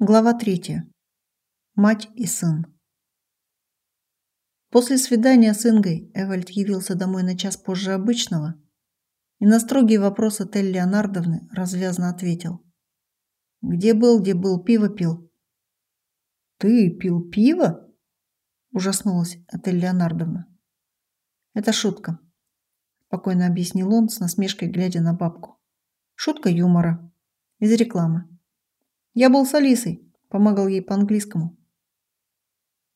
Глава третья. Мать и сын. После свидания с Ингой Эвальд явился домой на час позже обычного и на строгий вопрос Тель Леонардовны развязно ответил. «Где был, где был, пиво пил». «Ты пил пиво?» – ужаснулась Этель Леонардовна. «Это шутка», – спокойно объяснил он с насмешкой, глядя на бабку. «Шутка юмора. Из рекламы. Я был с Алисой, помогал ей по-английскому.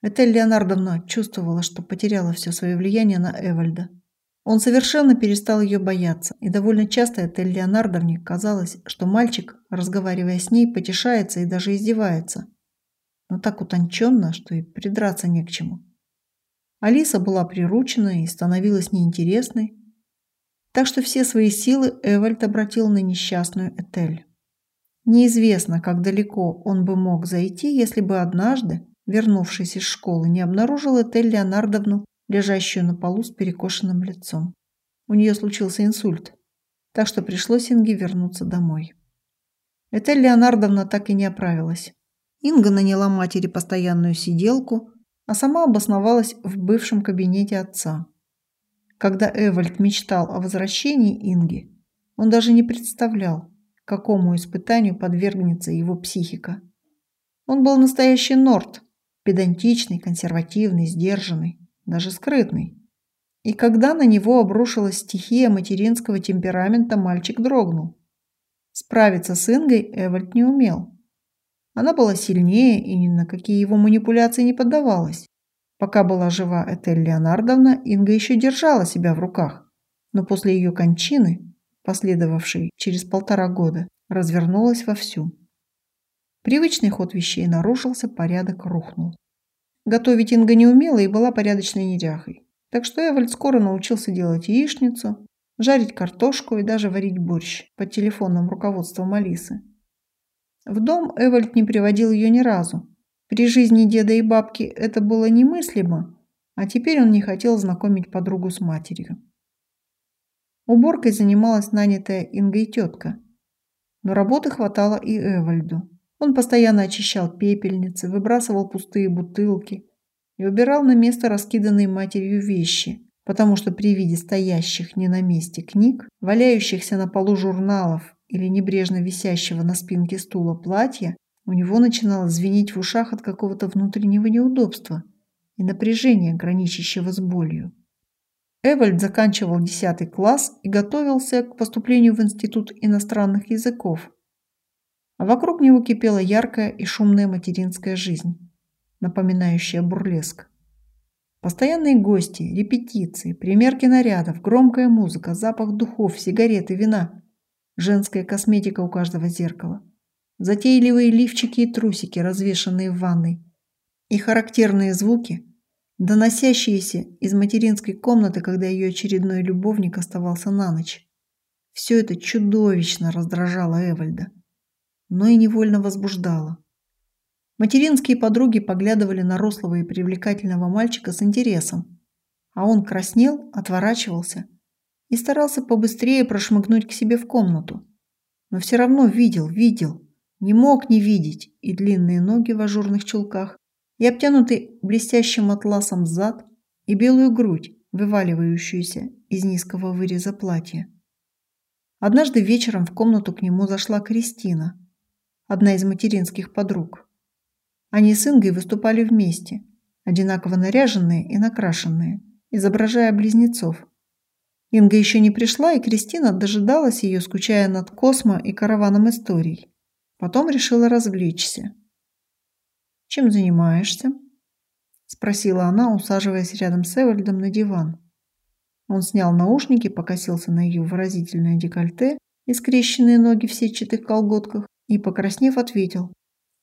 Этель Леонардовна чувствовала, что потеряла все свое влияние на Эвальда. Он совершенно перестал ее бояться, и довольно часто Этель Леонардовне казалось, что мальчик, разговаривая с ней, потешается и даже издевается. Но так утонченно, что и придраться не к чему. Алиса была приручена и становилась неинтересной, так что все свои силы Эвальд обратил на несчастную Этель. Неизвестно, как далеко он бы мог зайти, если бы однажды, вернувшись из школы, не обнаружил Этель Леонардовну, лежащую на полу с перекошенным лицом. У нее случился инсульт, так что пришлось Инге вернуться домой. Этель Леонардовна так и не оправилась. Инга наняла матери постоянную сиделку, а сама обосновалась в бывшем кабинете отца. Когда Эвальд мечтал о возвращении Инги, он даже не представлял, какому испытанию подвергнется его психика. Он был настоящий норд, педантичный, консервативный, сдержанный, даже скрытный. И когда на него обрушилась стихия материнского темперамента, мальчик дрогнул. Справиться с Ингой Эвальд не умел. Она была сильнее и ни на какие его манипуляции не поддавалась. Пока была жива Этель Леонардовна, Инга еще держала себя в руках. Но после ее кончины последовавшей через полтора года, развернулась вовсю. Привычный ход вещей нарушился, порядок рухнул. Готовить Инга не умела и была порядочной неряхой. Так что Эвальд скоро научился делать яичницу, жарить картошку и даже варить борщ под телефонным руководством Алисы. В дом Эвальд не приводил ее ни разу. При жизни деда и бабки это было немыслимо, а теперь он не хотел знакомить подругу с матерью. Уборкой занималась нанятая Ингой тетка. Но работы хватало и Эвальду. Он постоянно очищал пепельницы, выбрасывал пустые бутылки и убирал на место раскиданные матерью вещи, потому что при виде стоящих не на месте книг, валяющихся на полу журналов или небрежно висящего на спинке стула платья, у него начинало звенеть в ушах от какого-то внутреннего неудобства и напряжения, граничащего с болью. Эвальд заканчивал 10 класс и готовился к поступлению в Институт иностранных языков. А вокруг него кипела яркая и шумная материнская жизнь, напоминающая бурлеск. Постоянные гости, репетиции, примерки нарядов, громкая музыка, запах духов, сигареты, вина, женская косметика у каждого зеркала, затейливые лифчики и трусики, развешанные в ванной, и характерные звуки – доносящиеся из материнской комнаты, когда ее очередной любовник оставался на ночь. Все это чудовищно раздражало Эвальда, но и невольно возбуждало. Материнские подруги поглядывали на рослого и привлекательного мальчика с интересом, а он краснел, отворачивался и старался побыстрее прошмыгнуть к себе в комнату. Но все равно видел, видел, не мог не видеть и длинные ноги в ажурных чулках, и обтянутый блестящим атласом зад и белую грудь, вываливающуюся из низкого выреза платья. Однажды вечером в комнату к нему зашла Кристина, одна из материнских подруг. Они с Ингой выступали вместе, одинаково наряженные и накрашенные, изображая близнецов. Инга еще не пришла, и Кристина дожидалась ее, скучая над Космо и караваном историй. Потом решила развлечься. «Чем занимаешься?» – спросила она, усаживаясь рядом с Эвальдом на диван. Он снял наушники, покосился на ее выразительное декольте и скрещенные ноги в сетчатых колготках и, покраснев, ответил.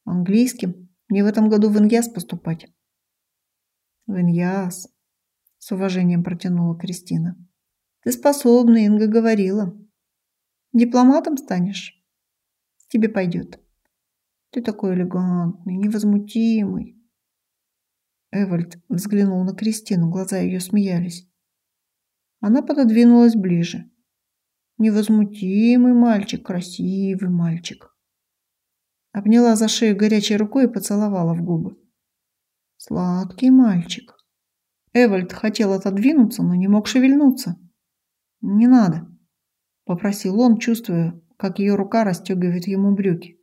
«Английским. Мне в этом году в Иньяс поступать». «В Иньяс», – с уважением протянула Кристина. «Ты способна, Инга говорила. Дипломатом станешь? Тебе пойдет». Ты такой элегантный, невозмутимый. Эвальд взглянул на Кристину, глаза ее смеялись. Она пододвинулась ближе. Невозмутимый мальчик, красивый мальчик. Обняла за шею горячей рукой и поцеловала в губы. Сладкий мальчик. Эвальд хотел отодвинуться, но не мог шевельнуться. «Не надо», – попросил он, чувствуя, как ее рука расстегивает ему брюки.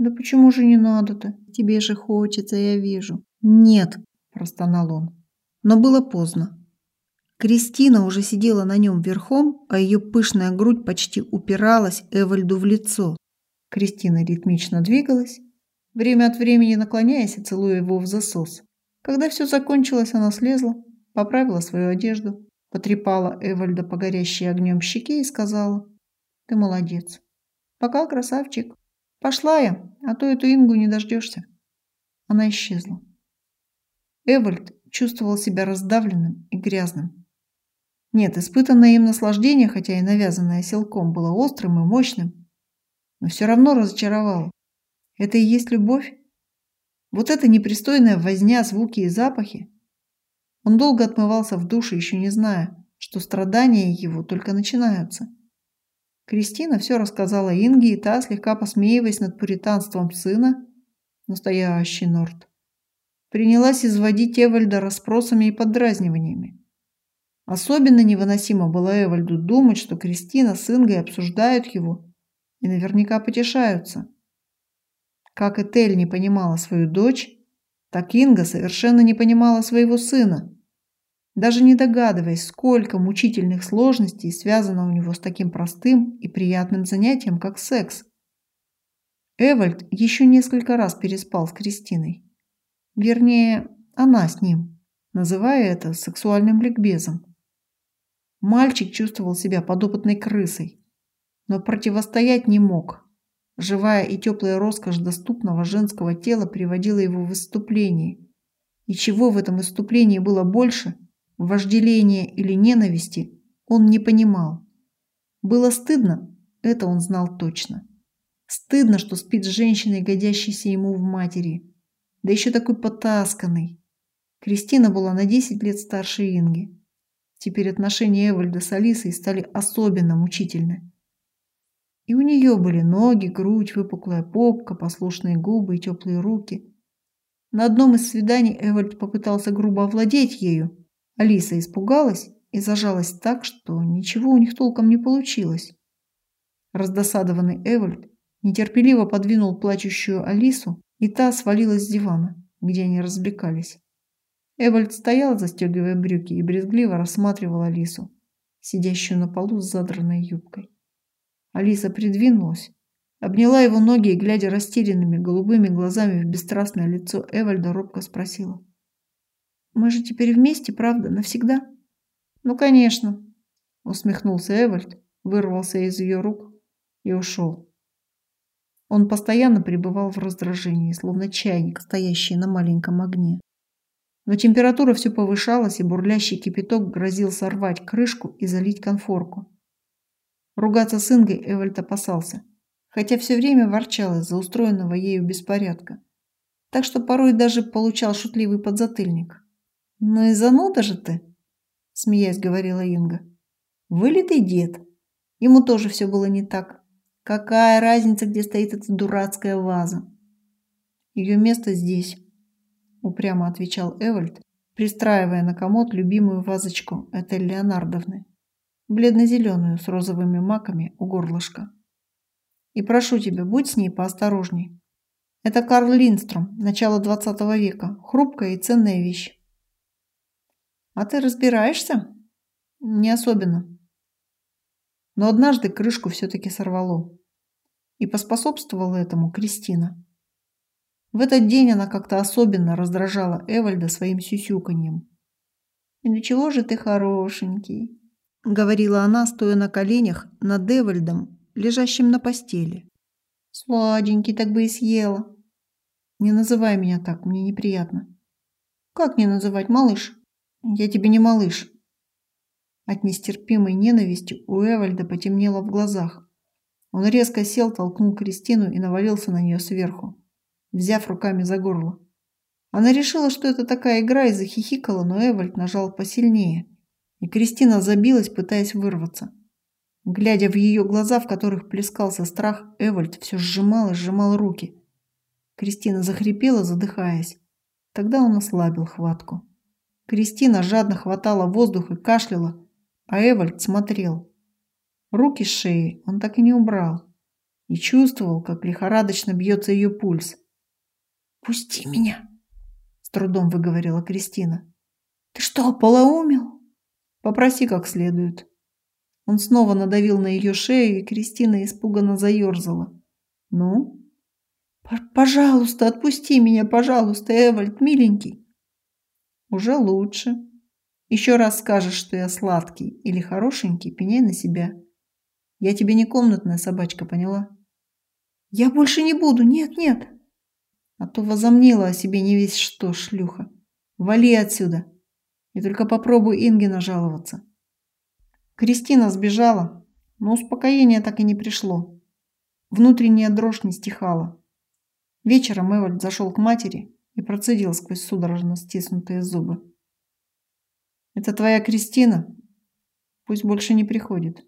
«Да почему же не надо-то? Тебе же хочется, я вижу». «Нет», – простонал он. Но было поздно. Кристина уже сидела на нем верхом, а ее пышная грудь почти упиралась Эвальду в лицо. Кристина ритмично двигалась, время от времени наклоняясь и целуя его в засос. Когда все закончилось, она слезла, поправила свою одежду, потрепала Эвальда по горящей огнем щеке и сказала, «Ты молодец. Пока, красавчик. Пошла я, а то эту Ингу не дождешься». Она исчезла. Эвальд чувствовал себя раздавленным и грязным. Нет, испытанное им наслаждение, хотя и навязанное силком, было острым и мощным, но все равно разочаровало. Это и есть любовь? Вот это непристойная возня, звуки и запахи. Он долго отмывался в душе, еще не зная, что страдания его только начинаются. Кристина все рассказала Инге, и та, слегка посмеиваясь над пуританством сына, настоящий Норт, принялась изводить Эвальда расспросами и подразниваниями. Особенно невыносимо было Эвальду думать, что Кристина с Ингой обсуждают его и наверняка потешаются. Как Этель не понимала свою дочь, так Инга совершенно не понимала своего сына, даже не догадываясь, сколько мучительных сложностей связано у него с таким простым и приятным занятием, как секс. Эвальд еще несколько раз переспал с Кристиной. Вернее, она с ним, называя это сексуальным ликбезом. Мальчик чувствовал себя подопытной крысой, но противостоять не мог. Живая и теплая роскошь доступного женского тела приводила его в выступление. И чего в этом выступлении было больше, вожделения или ненависти, он не понимал. Было стыдно, это он знал точно. Стыдно, что спит с женщиной, годящейся ему в матери. Да еще такой потасканный. Кристина была на 10 лет старше Инги. Теперь отношения Эвальда с Алисой стали особенно мучительны. И у нее были ноги, грудь, выпуклая попка, послушные губы и теплые руки. На одном из свиданий Эвальд попытался грубо овладеть ею. Алиса испугалась и зажалась так, что ничего у них толком не получилось. Раздосадованный Эвальд нетерпеливо подвинул плачущую Алису, и та свалилась с дивана, где они развлекались. Эвальд стоял, застегивая брюки, и брезгливо рассматривал Алису, сидящую на полу с задранной юбкой. Алиса придвинулась, обняла его ноги и, глядя растерянными голубыми глазами в бесстрастное лицо Эвальда, робко спросила. «Мы же теперь вместе, правда, навсегда?» «Ну, конечно», — усмехнулся Эвальд, вырвался из ее рук и ушел. Он постоянно пребывал в раздражении, словно чайник, стоящий на маленьком огне. Но температура все повышалась, и бурлящий кипяток грозил сорвать крышку и залить конфорку. Ругаться с Ингой Эвальд опасался, хотя все время ворчал из-за устроенного ею беспорядка. Так что порой даже получал шутливый подзатыльник. «Ну и зануда же ты!» – смеясь говорила Инга. «Вылитый дед. Ему тоже все было не так. Какая разница, где стоит эта дурацкая ваза? Ее место здесь» упрямо отвечал Эвальд, пристраивая на комод любимую вазочку Этель Леонардовны, бледно-зеленую с розовыми маками у горлышка. И прошу тебя, будь с ней поосторожней. Это Карл Линстром, начало 20 века, хрупкая и ценная вещь. А ты разбираешься? Не особенно. Но однажды крышку все-таки сорвало. И поспособствовала этому Кристина. В этот день она как-то особенно раздражала Эвальда своим сюсюканьем. «И «Ну чего же ты хорошенький?» – говорила она, стоя на коленях над Эвальдом, лежащим на постели. «Сладенький, так бы и съела». «Не называй меня так, мне неприятно». «Как не называть, малыш? Я тебе не малыш». От нестерпимой ненависти у Эвальда потемнело в глазах. Он резко сел, толкнул Кристину и навалился на нее сверху взяв руками за горло. Она решила, что это такая игра и захихикала, но Эвальд нажал посильнее, и Кристина забилась, пытаясь вырваться. Глядя в ее глаза, в которых плескался страх, Эвальд все сжимал и сжимал руки. Кристина захрипела, задыхаясь. Тогда он ослабил хватку. Кристина жадно хватала воздух и кашляла, а Эвальд смотрел. Руки с шеи он так и не убрал и чувствовал, как лихорадочно бьется ее пульс. «Пусти меня!» – с трудом выговорила Кристина. «Ты что, полоумел?» «Попроси как следует». Он снова надавил на ее шею, и Кристина испуганно заерзала. «Ну?» «Пожалуйста, отпусти меня, пожалуйста, Эвальд, миленький!» «Уже лучше. Еще раз скажешь, что я сладкий или хорошенький, пеняй на себя. Я тебе не комнатная собачка, поняла?» «Я больше не буду, нет, нет!» «А то возомнила о себе не весь что, шлюха. Вали отсюда!» И только попробуй Ингена жаловаться. Кристина сбежала, но успокоение так и не пришло. Внутренняя дрожь не стихала. Вечером Эвальд зашел к матери и процедил сквозь судорожно стиснутые зубы. «Это твоя Кристина? Пусть больше не приходит».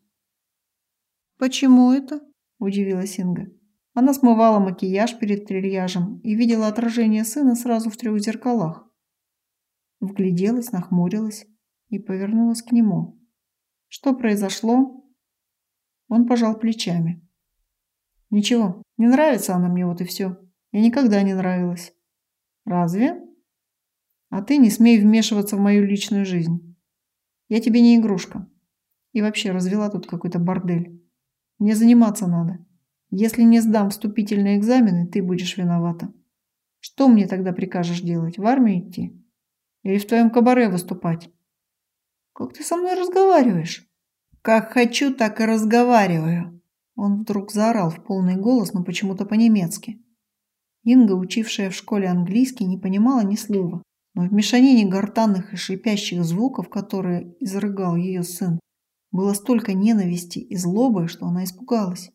«Почему это?» – удивилась Инга. Она смывала макияж перед трильяжем и видела отражение сына сразу в трех зеркалах. Вгляделась, нахмурилась и повернулась к нему. Что произошло? Он пожал плечами. Ничего, не нравится она мне, вот и все. Я никогда не нравилась. Разве? А ты не смей вмешиваться в мою личную жизнь. Я тебе не игрушка. И вообще развела тут какой-то бордель. Мне заниматься надо. Если не сдам вступительные экзамены, ты будешь виновата. Что мне тогда прикажешь делать? В армию идти? Или в твоем кабаре выступать? Как ты со мной разговариваешь? Как хочу, так и разговариваю. Он вдруг заорал в полный голос, но почему-то по-немецки. Инга, учившая в школе английский, не понимала ни слова. Но в мешанине гортанных и шипящих звуков, которые изрыгал ее сын, было столько ненависти и злобы, что она испугалась.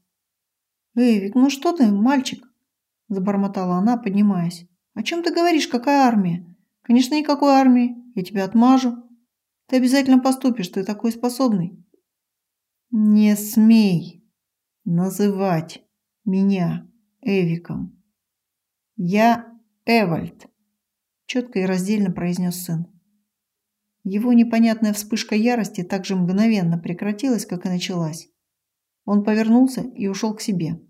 «Эвик, ну что ты, мальчик?» – забормотала она, поднимаясь. «О чем ты говоришь? Какая армия? Конечно, никакой армии. Я тебя отмажу. Ты обязательно поступишь, ты такой способный. Не смей называть меня Эвиком. Я Эвальд, четко и раздельно произнес сын. Его непонятная вспышка ярости так же мгновенно прекратилась, как и началась. Он повернулся и ушел к себе.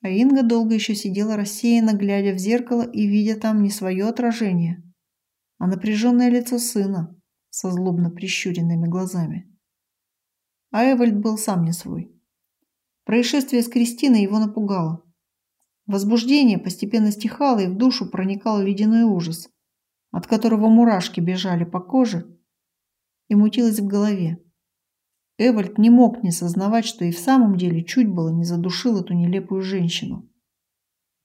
А Инга долго еще сидела рассеянно, глядя в зеркало и видя там не свое отражение, а напряженное лицо сына со злобно прищуренными глазами. А Эвальд был сам не свой. Происшествие с Кристиной его напугало. Возбуждение постепенно стихало и в душу проникал ледяной ужас, от которого мурашки бежали по коже и мутилось в голове. Эвальд не мог не сознавать, что и в самом деле чуть было не задушил эту нелепую женщину.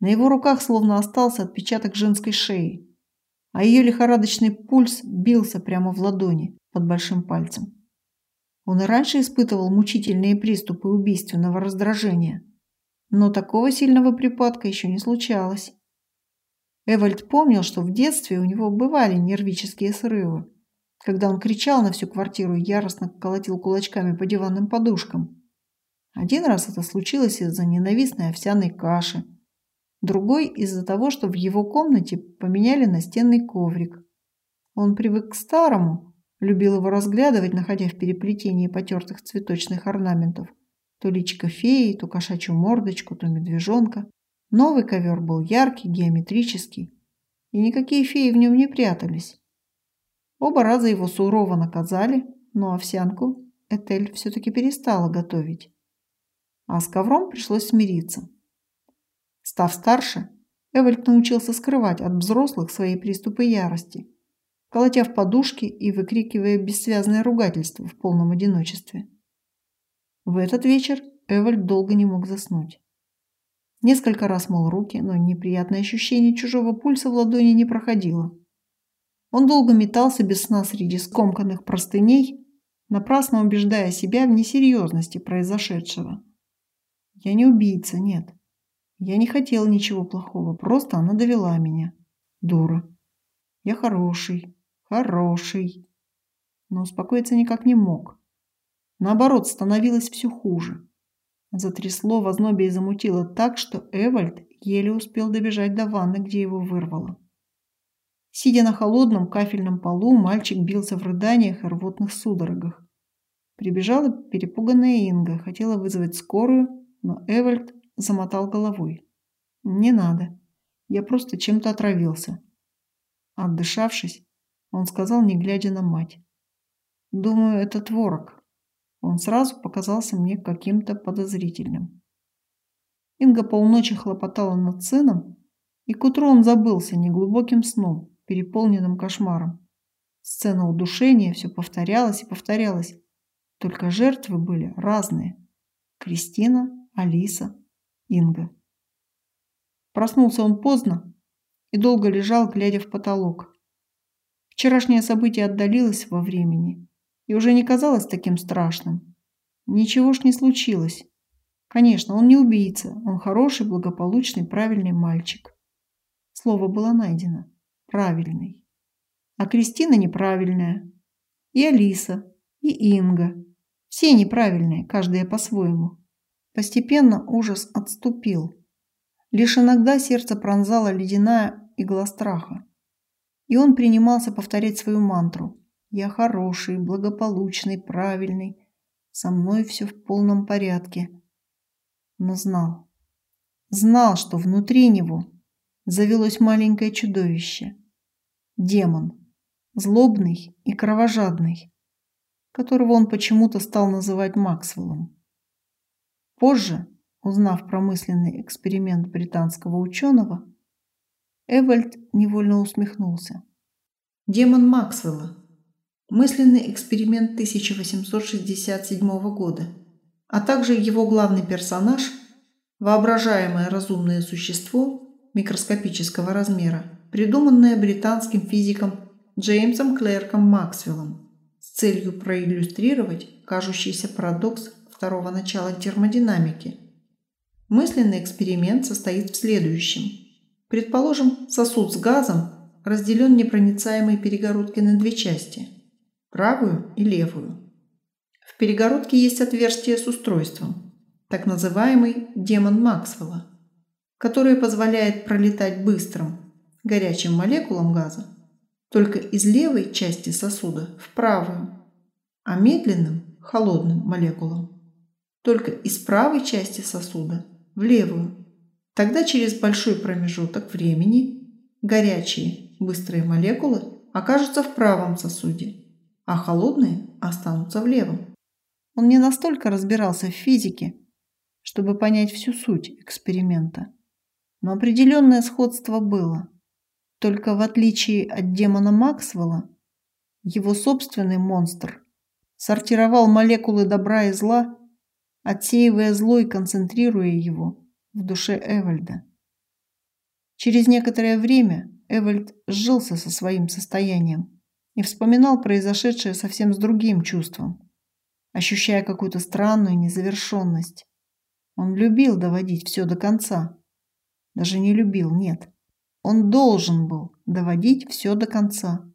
На его руках словно остался отпечаток женской шеи, а ее лихорадочный пульс бился прямо в ладони под большим пальцем. Он и раньше испытывал мучительные приступы убийственного раздражения, но такого сильного припадка еще не случалось. Эвальд помнил, что в детстве у него бывали нервические срывы, когда он кричал на всю квартиру и яростно колотил кулачками по диванным подушкам. Один раз это случилось из-за ненавистной овсяной каши – другой из-за того, что в его комнате поменяли настенный коврик. Он привык к старому, любил его разглядывать, находя в переплетении потертых цветочных орнаментов. То личико феи, то кошачью мордочку, то медвежонка. Новый ковер был яркий, геометрический, и никакие феи в нем не прятались. Оба раза его сурово наказали, но овсянку Этель все-таки перестала готовить. А с ковром пришлось смириться. Став старше, Эвальд научился скрывать от взрослых свои приступы ярости, колотя в подушки и выкрикивая бессвязное ругательство в полном одиночестве. В этот вечер Эвальд долго не мог заснуть. Несколько раз мыл руки, но неприятное ощущение чужого пульса в ладони не проходило. Он долго метался без сна среди скомканных простыней, напрасно убеждая себя в несерьезности произошедшего. Я не убийца, нет. Я не хотел ничего плохого, просто она довела меня. Дура. Я хороший, хороший. Но успокоиться никак не мог. Наоборот, становилось все хуже. Затрясло в и замутило так, что Эвальд еле успел добежать до ванны, где его вырвало. Сидя на холодном кафельном полу, мальчик бился в рыданиях и рвотных судорогах. Прибежала перепуганная Инга, хотела вызвать скорую, но Эвальд замотал головой. «Не надо. Я просто чем-то отравился». Отдышавшись, он сказал, не глядя на мать. «Думаю, это творог». Он сразу показался мне каким-то подозрительным. Инга полночи хлопотала над сыном, и к утру он забылся неглубоким сном, переполненным кошмаром. Сцена удушения все повторялась и повторялась, только жертвы были разные. Кристина, Алиса, Инга. Проснулся он поздно и долго лежал, глядя в потолок. Вчерашнее событие отдалилось во времени и уже не казалось таким страшным. Ничего ж не случилось. Конечно, он не убийца, он хороший, благополучный, правильный мальчик. Слово было найдено. Правильный. А Кристина неправильная. И Алиса, и Инга. Все неправильные, каждая по-своему. Постепенно ужас отступил. Лишь иногда сердце пронзала ледяная игла страха. И он принимался повторять свою мантру. «Я хороший, благополучный, правильный. Со мной все в полном порядке но знал. Знал, что внутри него завелось маленькое чудовище. Демон. Злобный и кровожадный, которого он почему-то стал называть Максвеллом. Позже, узнав про мысленный эксперимент британского ученого, Эвальд невольно усмехнулся. Демон Максвелла. Мысленный эксперимент 1867 года а также его главный персонаж – воображаемое разумное существо микроскопического размера, придуманное британским физиком Джеймсом Клерком Максвеллом с целью проиллюстрировать кажущийся парадокс второго начала термодинамики. Мысленный эксперимент состоит в следующем. Предположим, сосуд с газом разделен непроницаемой перегородкой на две части – правую и левую. В перегородке есть отверстие с устройством, так называемый демон Максвелла, которое позволяет пролетать быстрым, горячим молекулам газа только из левой части сосуда в правую, а медленным, холодным молекулам только из правой части сосуда в левую. Тогда через большой промежуток времени горячие, быстрые молекулы окажутся в правом сосуде, а холодные останутся в левом. Он не настолько разбирался в физике, чтобы понять всю суть эксперимента. Но определенное сходство было. Только в отличие от демона Максвелла, его собственный монстр сортировал молекулы добра и зла, отсеивая зло и концентрируя его в душе Эвальда. Через некоторое время Эвальд сжился со своим состоянием и вспоминал произошедшее совсем с другим чувством ощущая какую-то странную незавершенность. Он любил доводить все до конца. Даже не любил, нет. Он должен был доводить все до конца.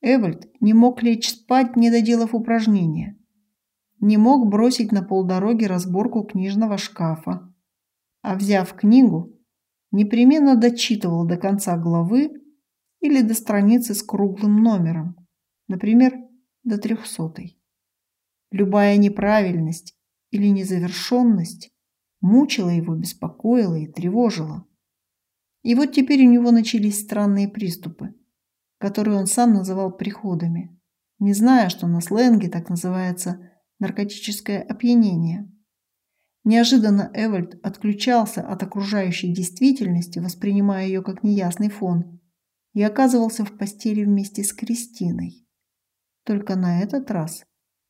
Эвальд не мог лечь спать, не доделав упражнения. Не мог бросить на полдороги разборку книжного шкафа. А взяв книгу, непременно дочитывал до конца главы или до страницы с круглым номером, например, до трехсотой. Любая неправильность или незавершенность мучила его, беспокоила и тревожила. И вот теперь у него начались странные приступы, которые он сам называл приходами, не зная, что на сленге так называется наркотическое опьянение. Неожиданно Эвальд отключался от окружающей действительности, воспринимая ее как неясный фон, и оказывался в постели вместе с Кристиной. Только на этот раз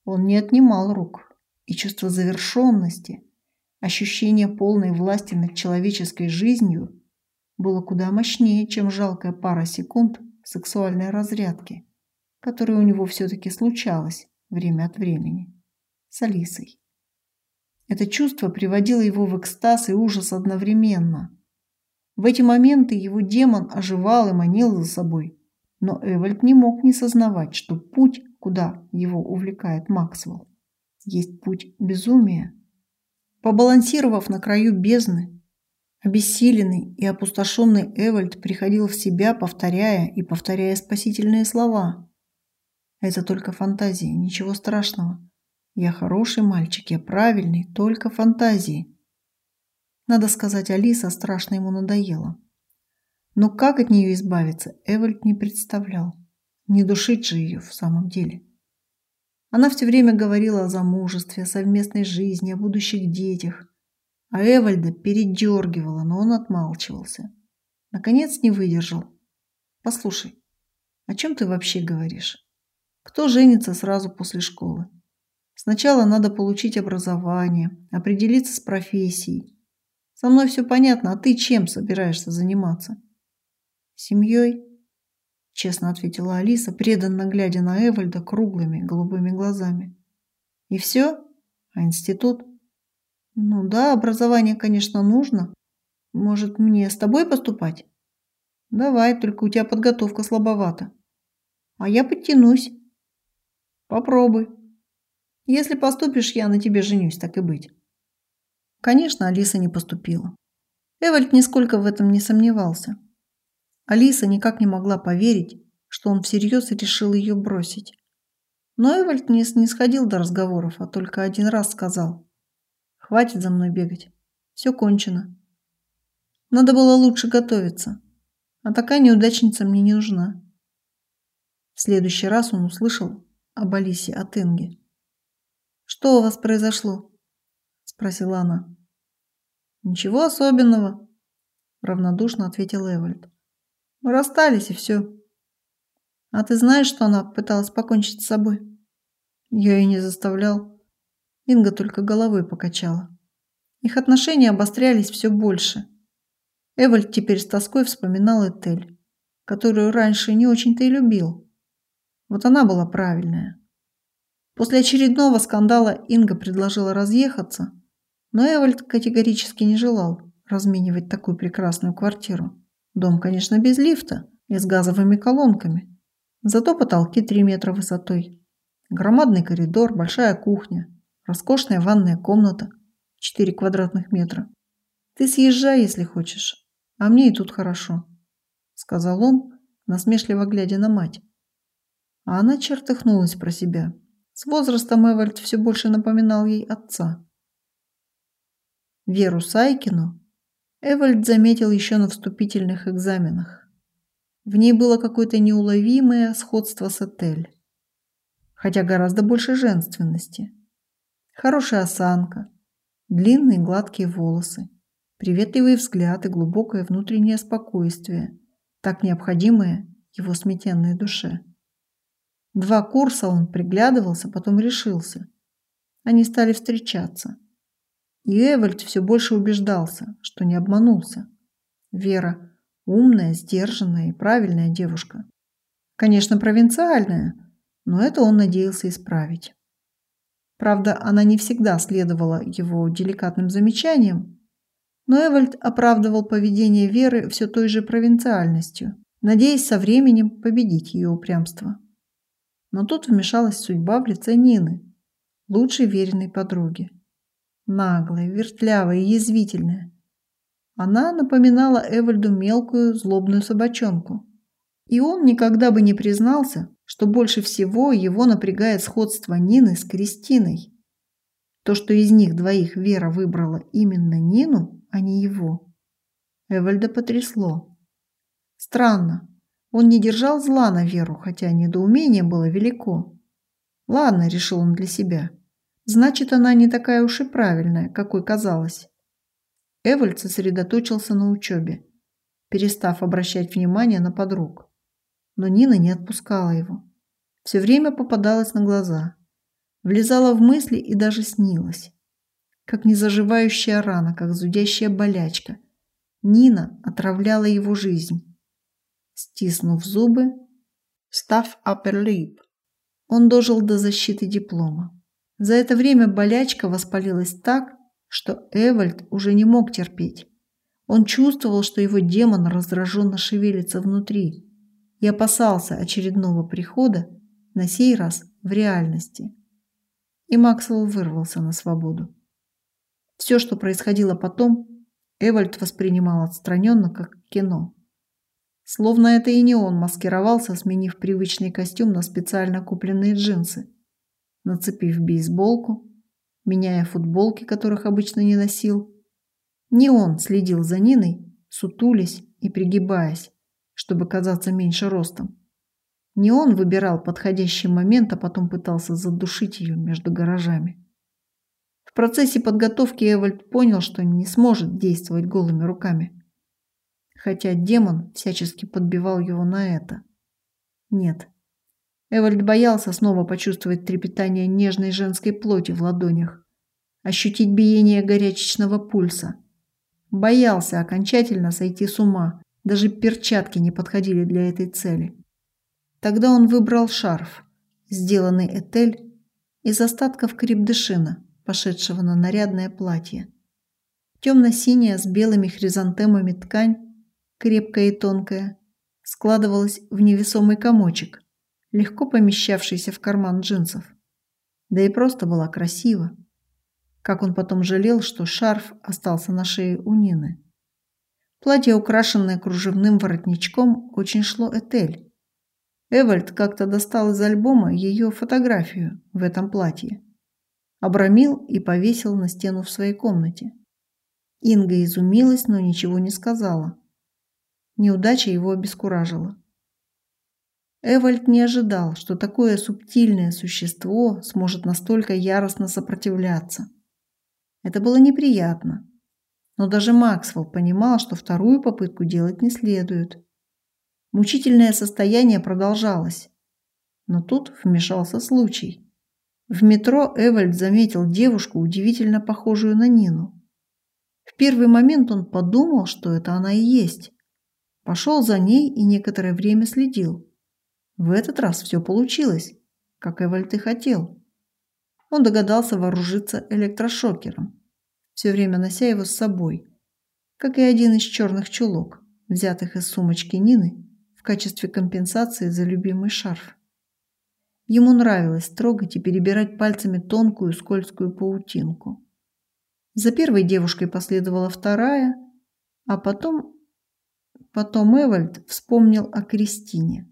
он не отнимал рук, и чувство завершенности, ощущение полной власти над человеческой жизнью было куда мощнее, чем жалкая пара секунд сексуальной разрядки, которая у него все-таки случалась время от времени с Алисой. Это чувство приводило его в экстаз и ужас одновременно. В эти моменты его демон оживал и манил за собой, но Эвальд не мог не сознавать, что путь куда его увлекает Максвелл, есть путь безумия. Побалансировав на краю бездны, обессиленный и опустошенный Эвальд приходил в себя, повторяя и повторяя спасительные слова. Это только фантазии, ничего страшного. Я хороший мальчик, я правильный, только фантазии. Надо сказать, Алиса страшно ему надоела. Но как от нее избавиться, Эвальд не представлял. Не душить же ее в самом деле. Она все время говорила о замужестве, о совместной жизни, о будущих детях. А Эвальда передергивала, но он отмалчивался. Наконец не выдержал. «Послушай, о чем ты вообще говоришь? Кто женится сразу после школы? Сначала надо получить образование, определиться с профессией. Со мной все понятно, а ты чем собираешься заниматься? Семьей? Честно ответила Алиса, преданно глядя на Эвальда круглыми голубыми глазами. И все? А институт? Ну да, образование, конечно, нужно. Может, мне с тобой поступать? Давай, только у тебя подготовка слабовата. А я подтянусь. Попробуй. Если поступишь, я на тебе женюсь, так и быть. Конечно, Алиса не поступила. Эвальд нисколько в этом не сомневался. Алиса никак не могла поверить, что он всерьез решил ее бросить. Но Эвальд не снисходил до разговоров, а только один раз сказал «Хватит за мной бегать. Все кончено. Надо было лучше готовиться, а такая неудачница мне не нужна». В следующий раз он услышал об Алисе от Инги. «Что у вас произошло?» – спросила она. «Ничего особенного», – равнодушно ответил Эвальд. «Мы расстались, и все». «А ты знаешь, что она пыталась покончить с собой?» «Я и не заставлял». Инга только головой покачала. Их отношения обострялись все больше. Эвальд теперь с тоской вспоминал Этель, которую раньше не очень-то и любил. Вот она была правильная. После очередного скандала Инга предложила разъехаться, но Эвальд категорически не желал разменивать такую прекрасную квартиру. Дом, конечно, без лифта и с газовыми колонками. Зато потолки 3 метра высотой. Громадный коридор, большая кухня, роскошная ванная комната 4 квадратных метра. Ты съезжай, если хочешь, а мне и тут хорошо, сказал он, насмешливо глядя на мать. А она чертыхнулась про себя. С возрастом Эвальд все больше напоминал ей отца. Веру Сайкину Эвальд заметил еще на вступительных экзаменах. В ней было какое-то неуловимое сходство с Этель, хотя гораздо больше женственности. Хорошая осанка, длинные гладкие волосы, приветливый взгляд и глубокое внутреннее спокойствие, так необходимое его сметенной душе. Два курса он приглядывался, потом решился. Они стали встречаться. И Эвальд все больше убеждался, что не обманулся. Вера – умная, сдержанная и правильная девушка. Конечно, провинциальная, но это он надеялся исправить. Правда, она не всегда следовала его деликатным замечаниям, но Эвальд оправдывал поведение Веры все той же провинциальностью, надеясь со временем победить ее упрямство. Но тут вмешалась судьба в лице Нины, лучшей веренной подруги. Наглая, вертлявая язвительная. Она напоминала Эвальду мелкую злобную собачонку. И он никогда бы не признался, что больше всего его напрягает сходство Нины с Кристиной. То, что из них двоих Вера выбрала именно Нину, а не его. Эвальда потрясло. Странно, он не держал зла на Веру, хотя недоумение было велико. Ладно, решил он для себя. Значит, она не такая уж и правильная, какой казалось. Эвальд сосредоточился на учебе, перестав обращать внимание на подруг. Но Нина не отпускала его. Все время попадалась на глаза. Влезала в мысли и даже снилась. Как незаживающая рана, как зудящая болячка. Нина отравляла его жизнь стиснув зубы, став upper lip. Он дожил до защиты диплома. За это время болячка воспалилась так, что Эвальд уже не мог терпеть. Он чувствовал, что его демон раздраженно шевелится внутри и опасался очередного прихода, на сей раз в реальности. и Максвелл вырвался на свободу. Все, что происходило потом, Эвальд воспринимал отстраненно, как кино. Словно это и не он маскировался, сменив привычный костюм на специально купленные джинсы, нацепив бейсболку, меняя футболки, которых обычно не носил. Не он следил за Ниной, сутулясь и пригибаясь, чтобы казаться меньше ростом. Не он выбирал подходящий момент, а потом пытался задушить ее между гаражами. В процессе подготовки Эвальд понял, что не сможет действовать голыми руками. Хотя демон всячески подбивал его на это. Нет. Эвальд боялся снова почувствовать трепетание нежной женской плоти в ладонях, ощутить биение горячечного пульса. Боялся окончательно сойти с ума, даже перчатки не подходили для этой цели. Тогда он выбрал шарф, сделанный Этель из остатков крепдышина, пошедшего на нарядное платье. Темно-синяя с белыми хризантемами ткань, крепкая и тонкая, складывалась в невесомый комочек, легко помещавшийся в карман джинсов. Да и просто была красива. Как он потом жалел, что шарф остался на шее у Нины. Платье, украшенное кружевным воротничком, очень шло Этель. Эвальд как-то достал из альбома ее фотографию в этом платье. Обрамил и повесил на стену в своей комнате. Инга изумилась, но ничего не сказала. Неудача его обескуражила. Эвальд не ожидал, что такое субтильное существо сможет настолько яростно сопротивляться. Это было неприятно. Но даже Максвелл понимал, что вторую попытку делать не следует. Мучительное состояние продолжалось. Но тут вмешался случай. В метро Эвальд заметил девушку, удивительно похожую на Нину. В первый момент он подумал, что это она и есть. Пошел за ней и некоторое время следил. В этот раз все получилось, как Эвальд и хотел. Он догадался вооружиться электрошокером, все время нося его с собой, как и один из черных чулок, взятых из сумочки Нины качестве компенсации за любимый шарф. Ему нравилось трогать и перебирать пальцами тонкую скользкую паутинку. За первой девушкой последовала вторая, а потом... Потом Эвальд вспомнил о Кристине.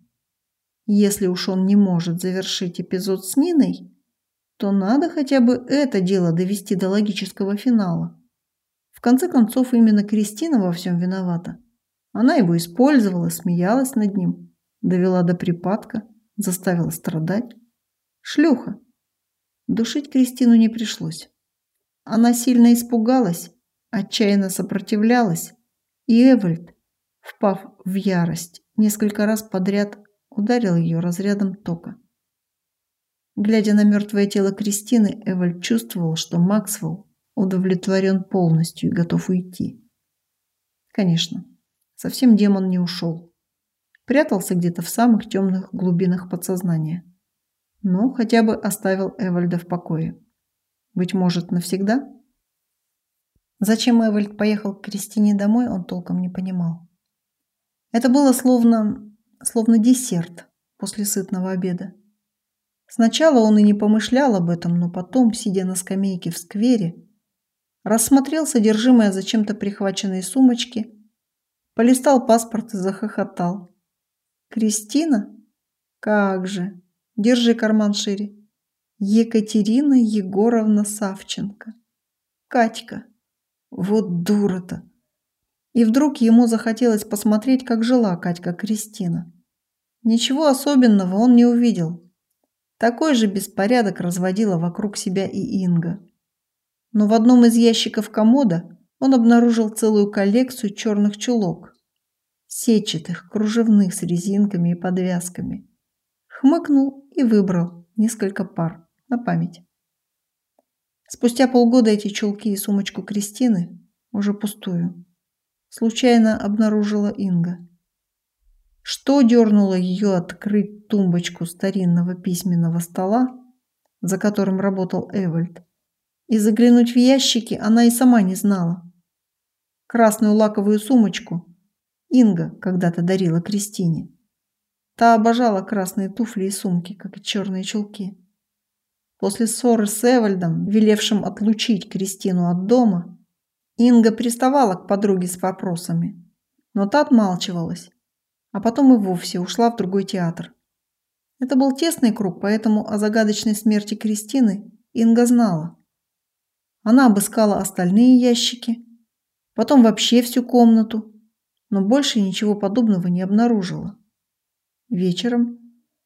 Если уж он не может завершить эпизод с Ниной, то надо хотя бы это дело довести до логического финала. В конце концов, именно Кристина во всем виновата. Она его использовала, смеялась над ним, довела до припадка, заставила страдать. Шлюха. Душить Кристину не пришлось. Она сильно испугалась, отчаянно сопротивлялась, и Эвальд, впав в ярость, несколько раз подряд ударил ее разрядом тока. Глядя на мертвое тело Кристины, Эвальд чувствовал, что Максвелл удовлетворен полностью и готов уйти. Конечно, Совсем демон не ушел. Прятался где-то в самых темных глубинах подсознания. Но хотя бы оставил Эвальда в покое. Быть может, навсегда? Зачем Эвальд поехал к Кристине домой, он толком не понимал. Это было словно, словно десерт после сытного обеда. Сначала он и не помышлял об этом, но потом, сидя на скамейке в сквере, рассмотрел содержимое зачем-то прихваченной сумочки Полистал паспорт и захохотал. «Кристина? Как же! Держи карман шире. Екатерина Егоровна Савченко. Катька. Вот дура-то!» И вдруг ему захотелось посмотреть, как жила Катька Кристина. Ничего особенного он не увидел. Такой же беспорядок разводила вокруг себя и Инга. Но в одном из ящиков комода он обнаружил целую коллекцию черных чулок. Сетчатых, кружевных, с резинками и подвязками. Хмыкнул и выбрал несколько пар на память. Спустя полгода эти чулки и сумочку Кристины, уже пустую, случайно обнаружила Инга. Что дернуло ее открыть тумбочку старинного письменного стола, за которым работал Эвальд, и заглянуть в ящики она и сама не знала красную лаковую сумочку Инга когда-то дарила Кристине. Та обожала красные туфли и сумки, как и черные чулки. После ссоры с Эвальдом, велевшим отлучить Кристину от дома, Инга приставала к подруге с вопросами, но та отмалчивалась, а потом и вовсе ушла в другой театр. Это был тесный круг, поэтому о загадочной смерти Кристины Инга знала. Она обыскала остальные ящики, потом вообще всю комнату, но больше ничего подобного не обнаружила. Вечером,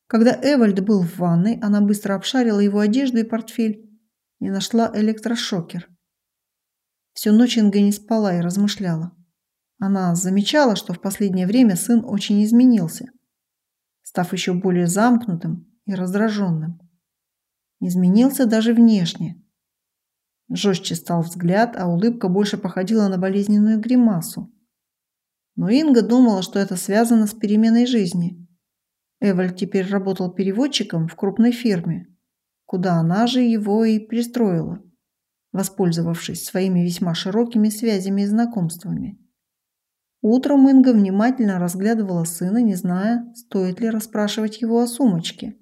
когда Эвальд был в ванной, она быстро обшарила его одежду и портфель и нашла электрошокер. Всю ночь Инга не спала и размышляла. Она замечала, что в последнее время сын очень изменился став еще более замкнутым и раздраженным. Изменился даже внешне. Жестче стал взгляд, а улыбка больше походила на болезненную гримасу. Но Инга думала, что это связано с переменой жизни. Эвальд теперь работал переводчиком в крупной фирме, куда она же его и пристроила, воспользовавшись своими весьма широкими связями и знакомствами. Утром Инга внимательно разглядывала сына, не зная, стоит ли расспрашивать его о сумочке.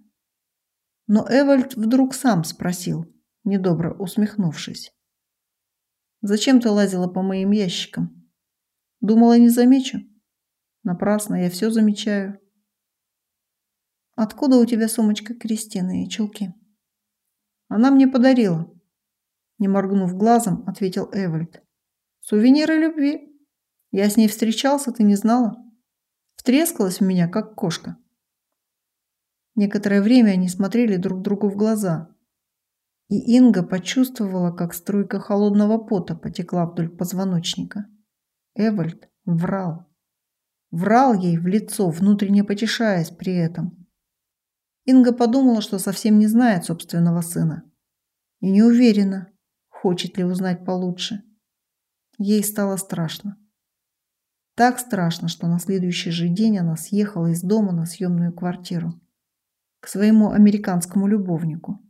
Но Эвальд вдруг сам спросил, недобро усмехнувшись. «Зачем ты лазила по моим ящикам? Думала, не замечу? Напрасно, я все замечаю». «Откуда у тебя сумочка Кристины и чулки?» «Она мне подарила», – не моргнув глазом, ответил Эвальд. «Сувениры любви». Я с ней встречался, ты не знала? Втрескалась в меня, как кошка. Некоторое время они смотрели друг другу в глаза. И Инга почувствовала, как струйка холодного пота потекла вдоль позвоночника. Эвальд врал. Врал ей в лицо, внутренне потешаясь при этом. Инга подумала, что совсем не знает собственного сына. И не уверена, хочет ли узнать получше. Ей стало страшно. Так страшно, что на следующий же день она съехала из дома на съемную квартиру к своему американскому любовнику,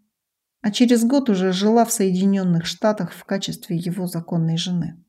а через год уже жила в Соединенных Штатах в качестве его законной жены.